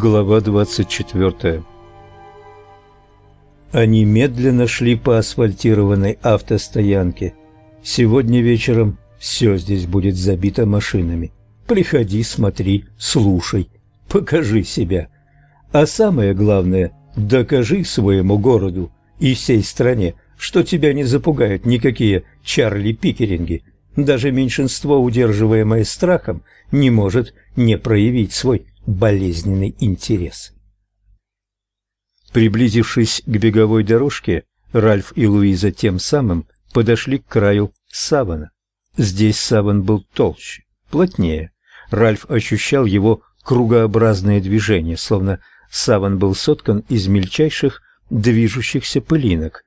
Глава 24 Они медленно шли по асфальтированной автостоянке. Сегодня вечером все здесь будет забито машинами. Приходи, смотри, слушай, покажи себя. А самое главное, докажи своему городу и всей стране, что тебя не запугают никакие Чарли Пикеринги. Даже меньшинство, удерживаемое страхом, не может не проявить свой болезненный интерес. Приблизившись к беговой дорожке, Ральф и Луиза тем самым подошли к краю савана. Здесь саван был толще, плотнее. Ральф ощущал его кругообразное движение, словно саван был соткан из мельчайших движущихся пылинок.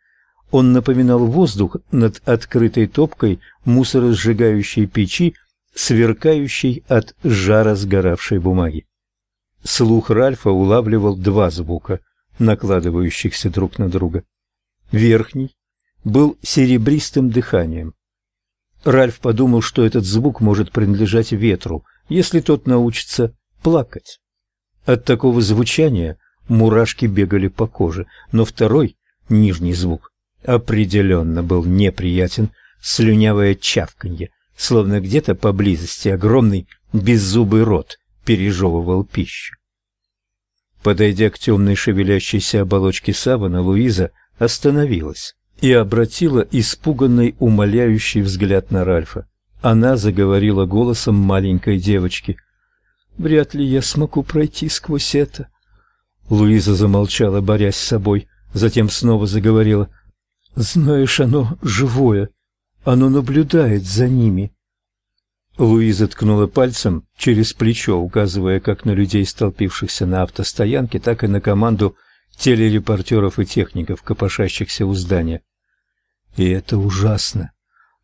Он напоминал воздух над открытой топкой мусоросжигающей печи, сверкающей от жара сгоравшей бумаги. Слух Ральфа улавливал два звука, накладывающихся друг на друга. Верхний был серебристым дыханием. Ральф подумал, что этот звук может принадлежать ветру, если тот научится плакать. От такого звучания мурашки бегали по коже, но второй, нижний звук, определенно был неприятен, слюнявое чавканье, словно где-то поблизости огромный беззубый рот пережевывал пищу. Подойдя к темной шевелящейся оболочке савана, Луиза остановилась и обратила испуганный, умоляющий взгляд на Ральфа. Она заговорила голосом маленькой девочки. «Вряд ли я смогу пройти сквозь это». Луиза замолчала, борясь с собой, затем снова заговорила. «Знаешь, оно живое, оно наблюдает за ними». Луиза ткнула пальцем через плечо, указывая как на людей, столпившихся на автостоянке, так и на команду телерепортеров и техников, копошащихся у здания. И это ужасно.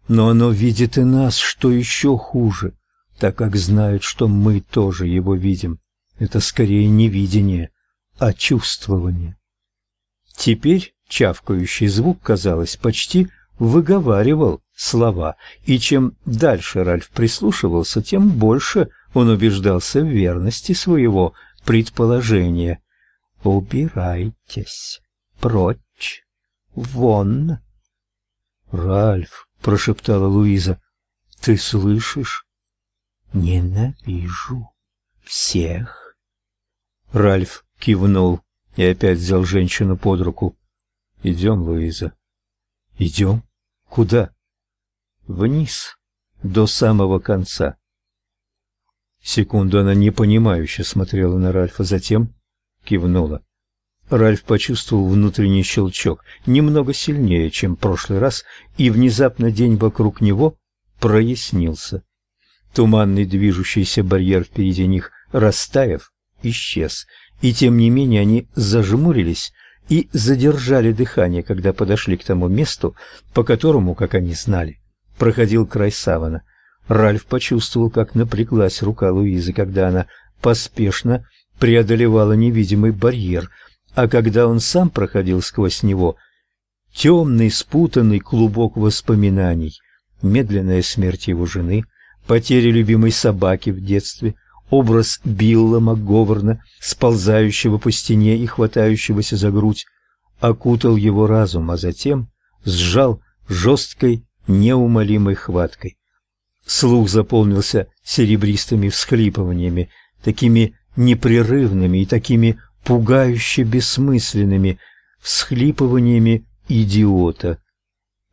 Но оно видит и нас, что еще хуже, так как знает, что мы тоже его видим. Это скорее не видение, а чувствование. Теперь чавкающий звук, казалось, почти выговаривал слова, и чем дальше Ральф прислушивался, тем больше он убеждался в верности своего предположения. «Убирайтесь! Прочь! Вон!» «Ральф!» — прошептала Луиза. «Ты слышишь?» «Ненавижу всех!» Ральф кивнул и опять взял женщину под руку. «Идем, Луиза». «Идем? Куда?» Вниз, до самого конца. Секунду она непонимающе смотрела на Ральфа, затем кивнула. Ральф почувствовал внутренний щелчок, немного сильнее, чем в прошлый раз, и внезапно день вокруг него прояснился. Туманный движущийся барьер впереди них, растаяв, исчез, и тем не менее они зажмурились и задержали дыхание, когда подошли к тому месту, по которому, как они знали, проходил край савана. Ральф почувствовал, как напряглась рука Луизы, когда она поспешно преодолевала невидимый барьер, а когда он сам проходил сквозь него, темный спутанный клубок воспоминаний, медленная смерть его жены, потеря любимой собаки в детстве, образ Билла МакГоверна, сползающего по стене и хватающегося за грудь, окутал его разум, а затем сжал жесткой неумолимой хваткой. Слух заполнился серебристыми всхлипываниями, такими непрерывными и такими пугающе бессмысленными всхлипываниями идиота.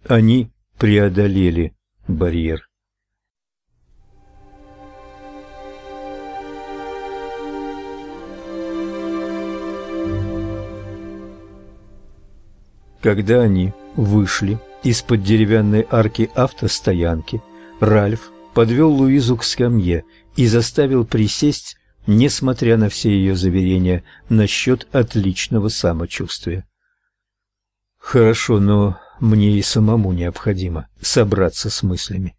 Они преодолели барьер. Когда они вышли из-под деревянной арки автостоянки Ральф подвел Луизу к скамье и заставил присесть, несмотря на все ее заверения насчет отличного самочувствия. «Хорошо, но мне и самому необходимо собраться с мыслями».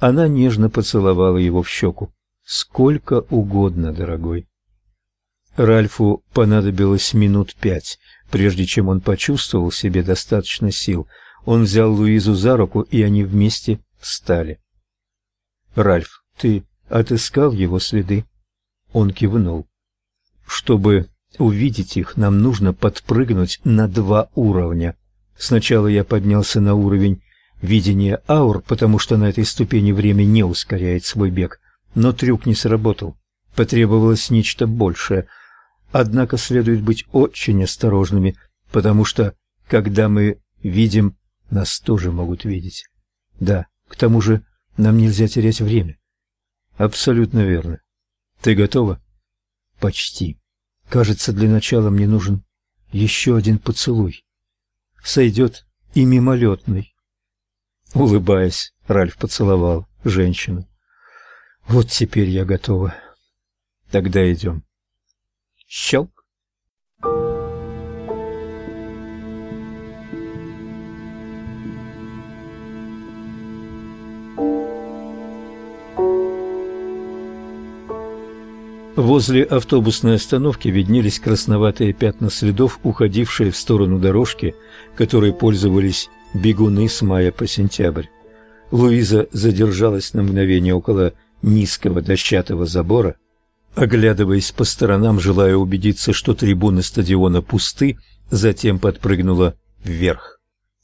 Она нежно поцеловала его в щеку. «Сколько угодно, дорогой». Ральфу понадобилось минут пять, прежде чем он почувствовал в себе достаточно сил – он взял Луизу за руку, и они вместе встали. «Ральф, ты отыскал его следы?» Он кивнул. чтобы увидеть их, нам нужно подпрыгнуть на два уровня. Сначала я поднялся на уровень видения аур, потому что на этой ступени время не ускоряет свой бег, но трюк не сработал. Потребовалось нечто большее. Однако следует быть очень осторожными, потому что, когда мы видим, нас тоже могут видеть. Да, к тому же нам нельзя терять время. Абсолютно верно. Ты готова? Почти. Кажется, для начала мне нужен еще один поцелуй. Сойдет и мимолетный. Улыбаясь, Ральф поцеловал женщину. Вот теперь я готова. Тогда идем. Щелк. Возле автобусной остановки виднелись красноватые пятна следов, уходившие в сторону дорожки, которой пользовались бегуны с мая по сентябрь. Луиза задержалась на мгновение около низкого дощатого забора, оглядываясь по сторонам, желая убедиться, что трибуны стадиона пусты, затем подпрыгнула вверх.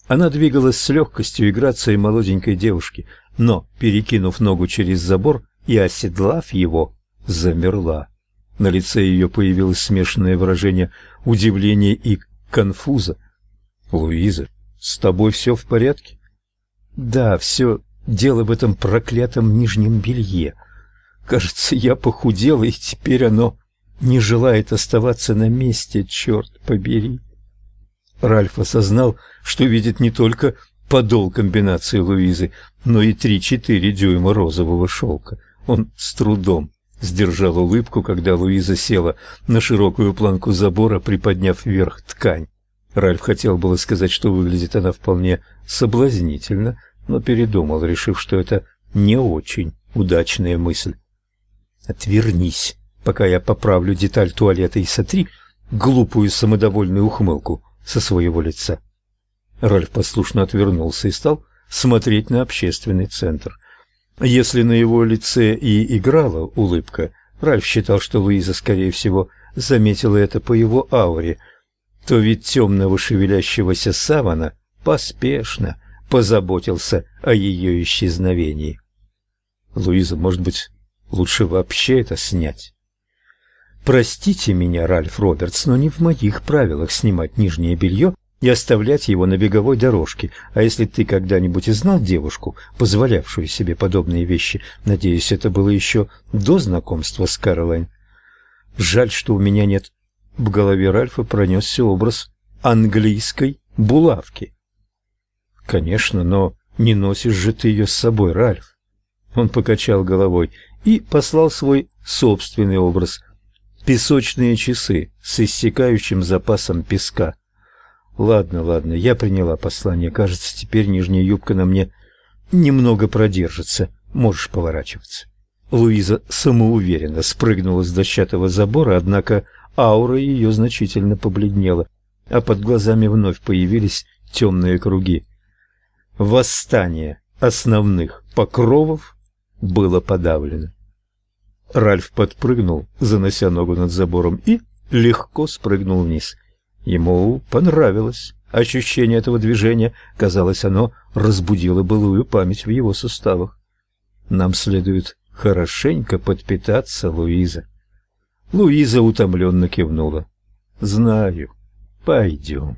Она двигалась с легкостью и грацией молоденькой девушки, но, перекинув ногу через забор и оседлав его, замерла. На лице ее появилось смешанное выражение удивления и конфуза. «Луиза, с тобой все в порядке?» «Да, все дело в этом проклятом нижнем белье. Кажется, я похудела, и теперь оно не желает оставаться на месте, черт побери». Ральф осознал, что видит не только подол комбинации Луизы, но и три-четыре дюйма розового шелка. Он с трудом сдержал улыбку, когда Луиза села на широкую планку забора, приподняв вверх ткань. Ральф хотел было сказать, что выглядит она вполне соблазнительно, но передумал, решив, что это не очень удачная мысль. «Отвернись, пока я поправлю деталь туалета и сотри глупую самодовольную ухмылку со своего лица». Ральф послушно отвернулся и стал смотреть на общественный центр. Если на его лице и играла улыбка, Ральф считал, что Луиза, скорее всего, заметила это по его ауре, то ведь темного шевелящегося савана поспешно позаботился о ее исчезновении. Луиза, может быть, лучше вообще это снять? Простите меня, Ральф Робертс, но не в моих правилах снимать нижнее белье и оставлять его на беговой дорожке. А если ты когда-нибудь и знал девушку, позволявшую себе подобные вещи, надеюсь, это было еще до знакомства с Каролайн. Жаль, что у меня нет. В голове Ральфа пронесся образ английской булавки. Конечно, но не носишь же ты ее с собой, Ральф. Он покачал головой и послал свой собственный образ. Песочные часы с иссякающим запасом песка. Ладно, ладно, я приняла послание. Кажется, теперь нижняя юбка на мне немного продержится. Можешь поворачиваться. Луиза самоуверенно спрыгнула с дощатого забора, однако аура ее значительно побледнела, а под глазами вновь появились темные круги. Восстание основных покровов было подавлено. Ральф подпрыгнул, занося ногу над забором, и легко спрыгнул вниз. Ему понравилось ощущение этого движения, казалось, оно разбудило былую память в его суставах. Нам следует хорошенько подпитаться, Луиза. Луиза утомленно кивнула. Знаю. Пойдем.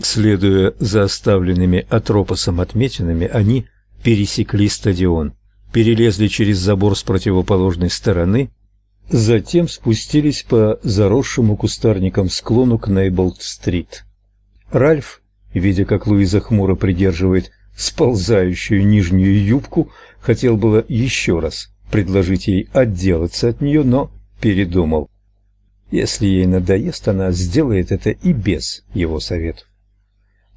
Следуя за оставленными Атропосом отметинами, они пересекли стадион, перелезли через забор с противоположной стороны Затем спустились по заросшему кустарником склону к Нейблд-стрит. Ральф, видя, как Луиза хмуро придерживает сползающую нижнюю юбку, хотел было еще раз предложить ей отделаться от нее, но передумал. Если ей надоест, она сделает это и без его советов.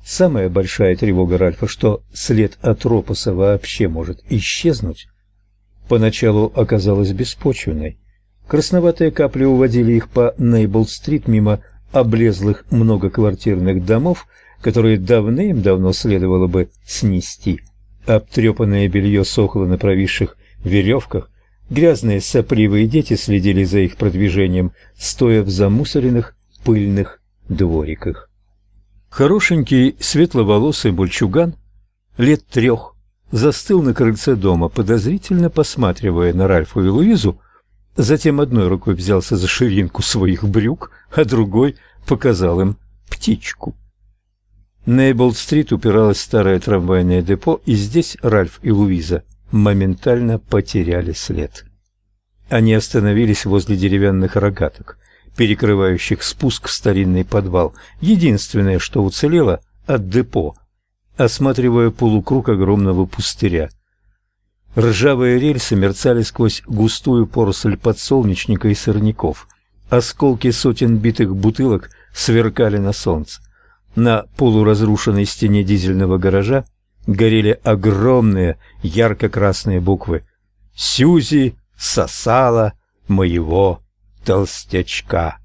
Самая большая тревога Ральфа, что след от Ропоса вообще может исчезнуть, поначалу оказалась беспочвенной. Красноватые капли уводили их по Нейбл-стрит мимо облезлых многоквартирных домов, которые давным-давно следовало бы снести. Обтрепанное белье сохло на провисших веревках, Грязные сопливые дети следили за их продвижением, стоя в замусоренных пыльных двориках. Хорошенький светловолосый бульчуган лет трех застыл на крыльце дома, подозрительно посматривая на Ральфу и Луизу, затем одной рукой взялся за ширинку своих брюк, а другой показал им птичку. Нейболд-стрит упиралась в старое трамвайное депо, и здесь Ральф и Луиза моментально потеряли след. Они остановились возле деревянных рогаток, перекрывающих спуск в старинный подвал, единственное, что уцелело от депо, осматривая полукруг огромного пустыря. Ржавые рельсы мерцали сквозь густую поросль подсолнечника и сорняков. Осколки сотен битых бутылок сверкали на солнце. На полуразрушенной стене дизельного гаража горели огромные ярко-красные буквы «Сюзи сосала моего толстячка».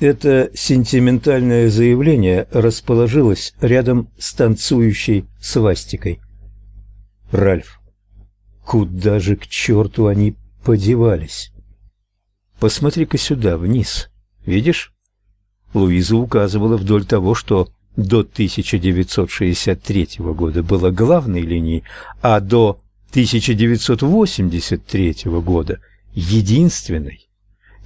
Это сентиментальное заявление расположилось рядом с танцующей свастикой. Ральф, куда же к черту они подевались? Посмотри-ка сюда, вниз. Видишь? Луиза указывала вдоль того, что до 1963 года было главной линией, а до 1983 года единственной.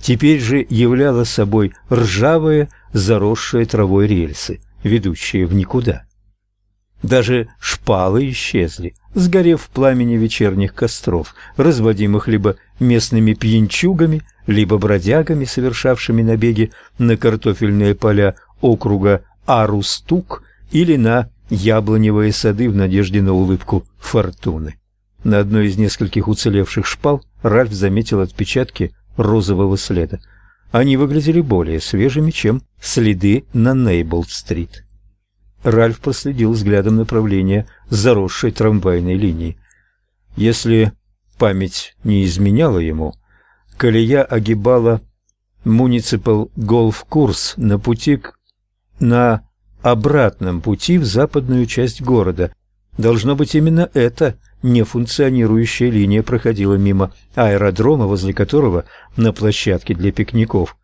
Теперь же являла собой ржавые, заросшие травой рельсы, ведущие в никуда. Даже шпалы исчезли, сгорев в пламени вечерних костров, разводимых либо местными пьянчугами, либо бродягами, совершавшими набеги на картофельные поля округа Арустук или на яблоневые сады в надежде на улыбку фортуны. На одной из нескольких уцелевших шпал Ральф заметил отпечатки розового следа. Они выглядели более свежими, чем следы на Нейблд-стрит. Ральф проследил взглядом направление заросшей трамвайной линии. Если память не изменяла ему, колея огибала муниципал голф-курс на пути к... на обратном пути в западную часть города. Должно быть именно это нефункционирующая линия проходила мимо аэродрома, возле которого на площадке для пикников,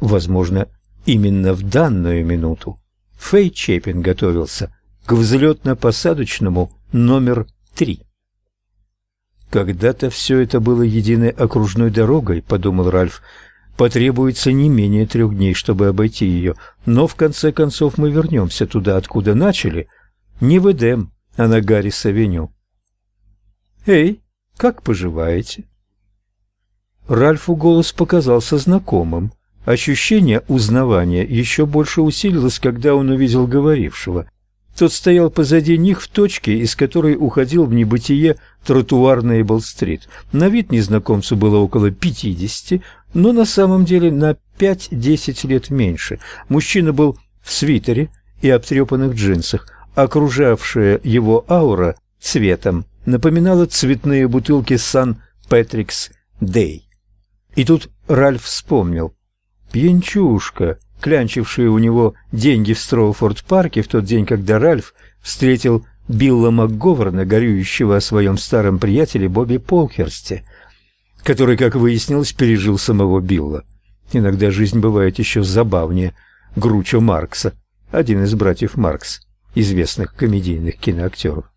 возможно, именно в данную минуту, Фэй Чепин готовился к взлетно-посадочному номер три. Когда-то все это было единой окружной дорогой, подумал Ральф. Потребуется не менее трех дней, чтобы обойти ее, но в конце концов мы вернемся туда, откуда начали, не в Эдем, а на Гаррис-авеню. Эй, как поживаете? Ральфу голос показался знакомым. Ощущение узнавания еще больше усилилось, когда он увидел говорившего. Тот стоял позади них в точке, из которой уходил в небытие тротуар Нейбл-стрит. На вид незнакомцу было около пятидесяти, но на самом деле на пять-десять лет меньше. Мужчина был в свитере и обтрепанных джинсах, окружавшая его аура цветом напоминала цветные бутылки Сан Петрикс Дэй. И тут Ральф вспомнил. Пьянчушка, клянчившая у него деньги в Строуфорд-парке в тот день, когда Ральф встретил Билла МакГоверна, горюющего о своем старом приятеле Бобби Полкерсте, который, как выяснилось, пережил самого Билла. Иногда жизнь бывает еще забавнее Гручо Маркса, один из братьев Маркс, известных комедийных киноактеров.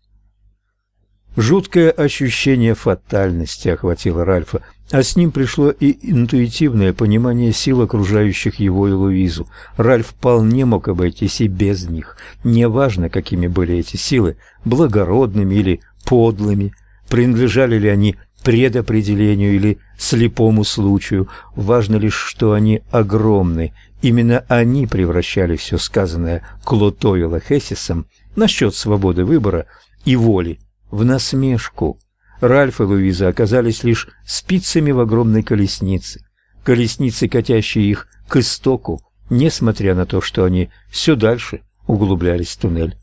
Жуткое ощущение фатальности охватило Ральфа, а с ним пришло и интуитивное понимание сил окружающих его и Луизу. Ральф вполне мог обойтись и без них. Неважно, какими были эти силы, благородными или подлыми, принадлежали ли они предопределению или слепому случаю, важно лишь, что они огромны. Именно они превращали все сказанное Клотой Лохесисом насчет свободы выбора и воли в насмешку. Ральф и Луиза оказались лишь спицами в огромной колеснице, колеснице, катящей их к истоку, несмотря на то, что они все дальше углублялись в туннель.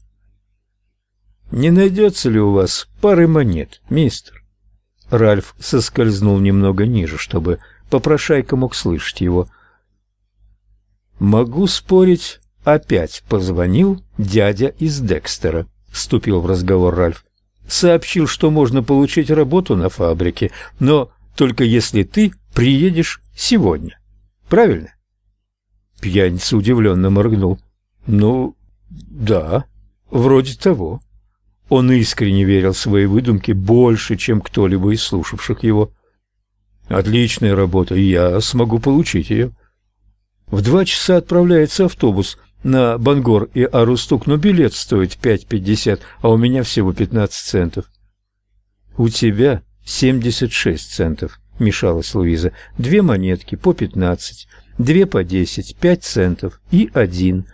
«Не найдется ли у вас пары монет, мистер?» Ральф соскользнул немного ниже, чтобы попрошайка мог слышать его. «Могу спорить, опять позвонил дядя из Декстера», — вступил в разговор Ральф сообщил, что можно получить работу на фабрике, но только если ты приедешь сегодня. Правильно? Пьяница удивленно моргнул. Ну, да, вроде того. Он искренне верил в свои выдумки больше, чем кто-либо из слушавших его. Отличная работа, я смогу получить ее. В два часа отправляется автобус на Бангор и Арустук, но билет стоит 5.50, а у меня всего 15 центов. У тебя 76 центов, мешалась Луиза. Две монетки по 15, две по 10, 5 центов и один.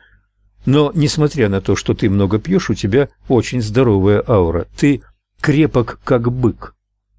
Но, несмотря на то, что ты много пьешь, у тебя очень здоровая аура. Ты крепок, как бык.